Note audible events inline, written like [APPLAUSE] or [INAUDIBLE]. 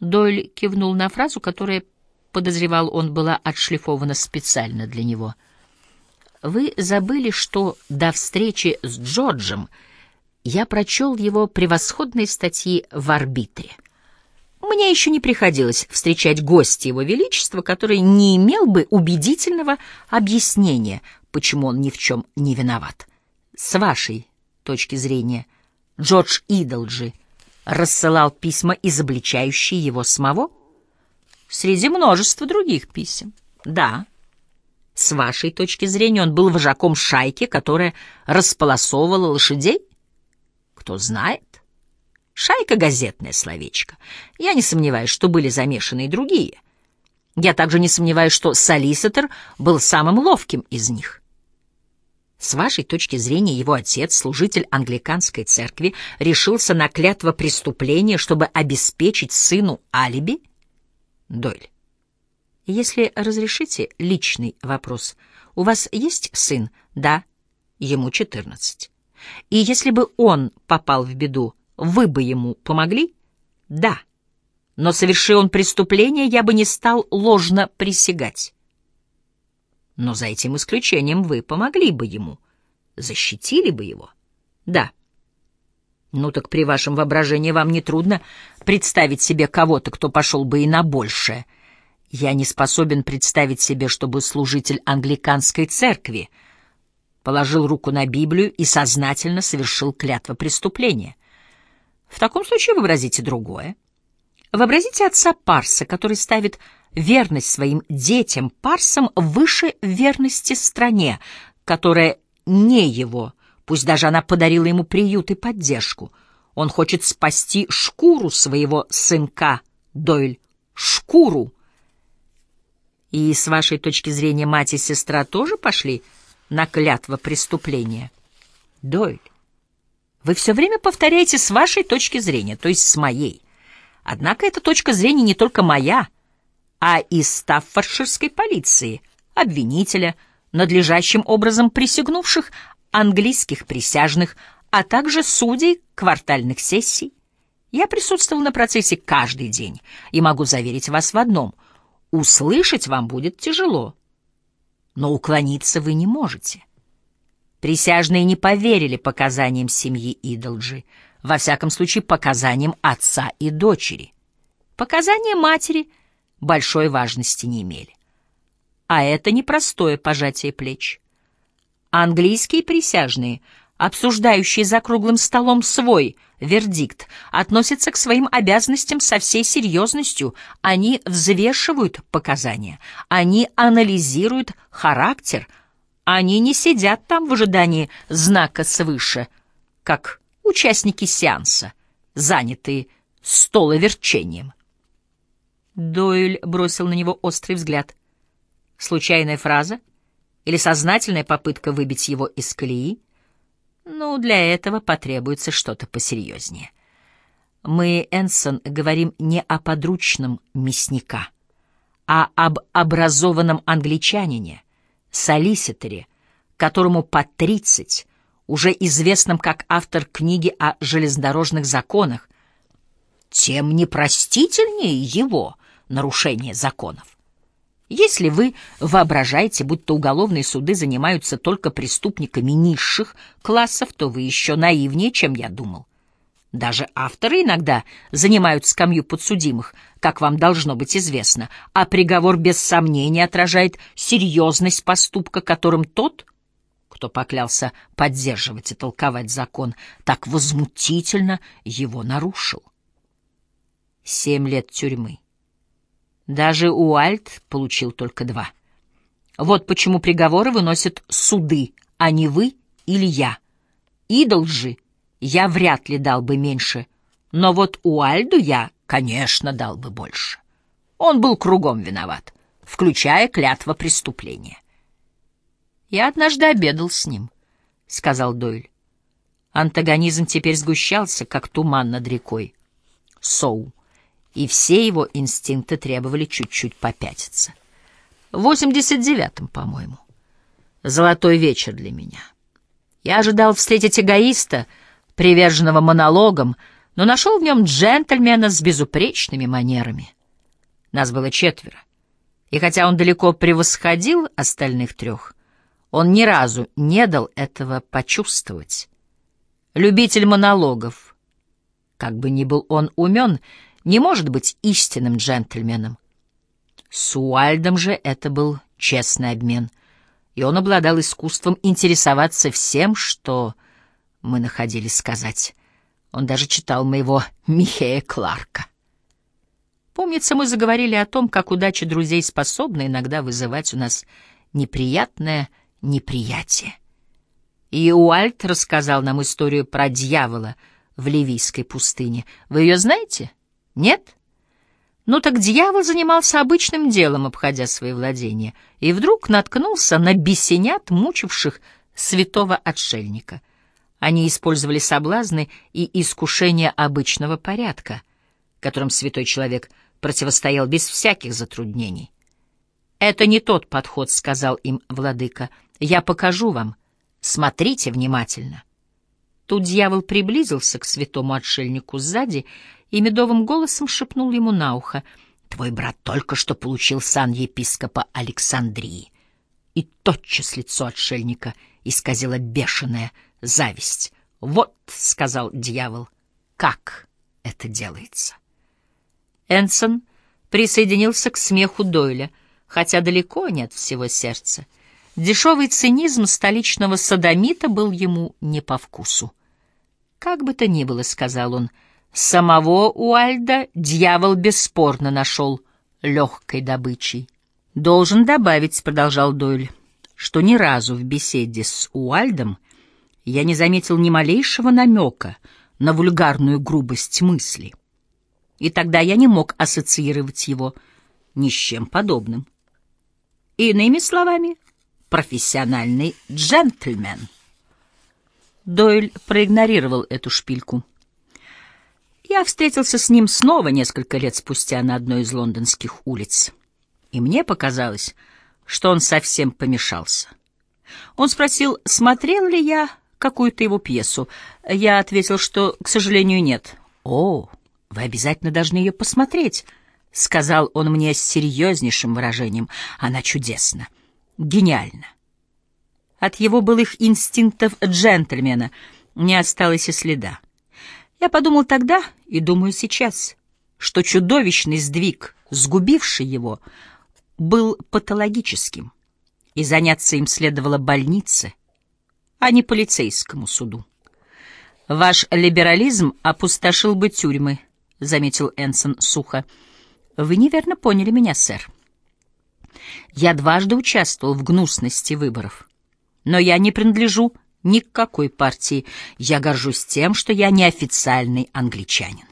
Дойль кивнул на фразу, которая, подозревал он, была отшлифована специально для него. «Вы забыли, что до встречи с Джорджем я прочел его превосходные статьи в «Арбитре». Мне еще не приходилось встречать гостя Его Величества, который не имел бы убедительного объяснения, почему он ни в чем не виноват. С вашей точки зрения, Джордж Идолджи — рассылал письма, изобличающие его самого? Среди множества других писем. Да. С вашей точки зрения он был вожаком шайки, которая располосовывала лошадей? Кто знает. Шайка — газетное словечко. Я не сомневаюсь, что были замешаны и другие. Я также не сомневаюсь, что солиситор был самым ловким из них. С вашей точки зрения, его отец, служитель англиканской церкви, решился на клятво преступления, чтобы обеспечить сыну алиби? Дойль. Если разрешите личный вопрос. У вас есть сын? Да. Ему четырнадцать. И если бы он попал в беду, вы бы ему помогли? Да. Но совершил он преступление, я бы не стал ложно присягать. Но за этим исключением вы помогли бы ему, защитили бы его. Да. Ну так при вашем воображении вам не трудно представить себе кого-то, кто пошел бы и на большее. Я не способен представить себе, чтобы служитель англиканской церкви положил руку на Библию и сознательно совершил клятво преступления. В таком случае вообразите другое. Вообразите отца Парса, который ставит верность своим детям Парсам выше верности стране, которая не его, пусть даже она подарила ему приют и поддержку. Он хочет спасти шкуру своего сынка, Дойль, шкуру. И с вашей точки зрения мать и сестра тоже пошли на клятво преступления? Дойль, вы все время повторяете с вашей точки зрения, то есть с моей. Однако эта точка зрения не только моя — а из стаффордширской полиции, обвинителя, надлежащим образом присягнувших английских присяжных, а также судей квартальных сессий. Я присутствовал на процессе каждый день и могу заверить вас в одном — услышать вам будет тяжело, но уклониться вы не можете. Присяжные не поверили показаниям семьи Идолджи, во всяком случае показаниям отца и дочери. Показания матери — большой важности не имели. А это непростое пожатие плеч. Английские присяжные, обсуждающие за круглым столом свой вердикт, относятся к своим обязанностям со всей серьезностью. Они взвешивают показания, они анализируют характер, они не сидят там в ожидании знака свыше, как участники сеанса, занятые столоверчением. Дойль бросил на него острый взгляд. Случайная фраза? Или сознательная попытка выбить его из колеи? Ну, для этого потребуется что-то посерьезнее. Мы, Энсон, говорим не о подручном мясника, а об образованном англичанине, солиситоре, которому по тридцать, уже известном как автор книги о железнодорожных законах, тем непростительнее его — нарушение законов. Если вы воображаете, будто уголовные суды занимаются только преступниками низших классов, то вы еще наивнее, чем я думал. Даже авторы иногда занимают скамью подсудимых, как вам должно быть известно, а приговор без сомнения отражает серьезность поступка, которым тот, кто поклялся поддерживать и толковать закон, так возмутительно его нарушил. Семь лет тюрьмы. Даже Уальт получил только два. Вот почему приговоры выносят суды, а не вы или я. Идол же я вряд ли дал бы меньше, но вот Уальду я, конечно, дал бы больше. Он был кругом виноват, включая клятва преступления. «Я однажды обедал с ним», — сказал Дойль. Антагонизм теперь сгущался, как туман над рекой. Соу и все его инстинкты требовали чуть-чуть попятиться. В 89-м, по-моему. Золотой вечер для меня. Я ожидал встретить эгоиста, приверженного монологам, но нашел в нем джентльмена с безупречными манерами. Нас было четверо, и хотя он далеко превосходил остальных трех, он ни разу не дал этого почувствовать. Любитель монологов, как бы ни был он умен, не может быть истинным джентльменом. С Уальдом же это был честный обмен, и он обладал искусством интересоваться всем, что мы находились сказать. Он даже читал моего [LAUGHS] Михея Кларка. Помнится, мы заговорили о том, как удача друзей способна иногда вызывать у нас неприятное неприятие. И Уальт рассказал нам историю про дьявола в Ливийской пустыне. Вы ее знаете? Нет? Ну так дьявол занимался обычным делом, обходя свои владения, и вдруг наткнулся на бесенят, мучивших святого отшельника. Они использовали соблазны и искушения обычного порядка, которым святой человек противостоял без всяких затруднений. «Это не тот подход», — сказал им владыка. «Я покажу вам. Смотрите внимательно». Тут дьявол приблизился к святому отшельнику сзади и медовым голосом шепнул ему на ухо. «Твой брат только что получил сан епископа Александрии». И тотчас лицо отшельника исказило бешеная зависть. «Вот», — сказал дьявол, — «как это делается». Энсон присоединился к смеху Дойля, хотя далеко не от всего сердца. Дешевый цинизм столичного садомита был ему не по вкусу. «Как бы то ни было», — сказал он, — «самого Уальда дьявол бесспорно нашел легкой добычей». «Должен добавить», — продолжал Дойль, — «что ни разу в беседе с Уальдом я не заметил ни малейшего намека на вульгарную грубость мысли. И тогда я не мог ассоциировать его ни с чем подобным. Иными словами, профессиональный джентльмен. Дойль проигнорировал эту шпильку. Я встретился с ним снова несколько лет спустя на одной из лондонских улиц, и мне показалось, что он совсем помешался. Он спросил, смотрел ли я какую-то его пьесу. Я ответил, что, к сожалению, нет. «О, вы обязательно должны ее посмотреть», — сказал он мне с серьезнейшим выражением. «Она чудесна, гениальна». От его былых инстинктов джентльмена не осталось и следа. Я подумал тогда и думаю сейчас, что чудовищный сдвиг, сгубивший его, был патологическим, и заняться им следовало больнице, а не полицейскому суду. «Ваш либерализм опустошил бы тюрьмы», — заметил Энсон сухо. «Вы неверно поняли меня, сэр. Я дважды участвовал в гнусности выборов, но я не принадлежу ни к какой партии. Я горжусь тем, что я неофициальный англичанин».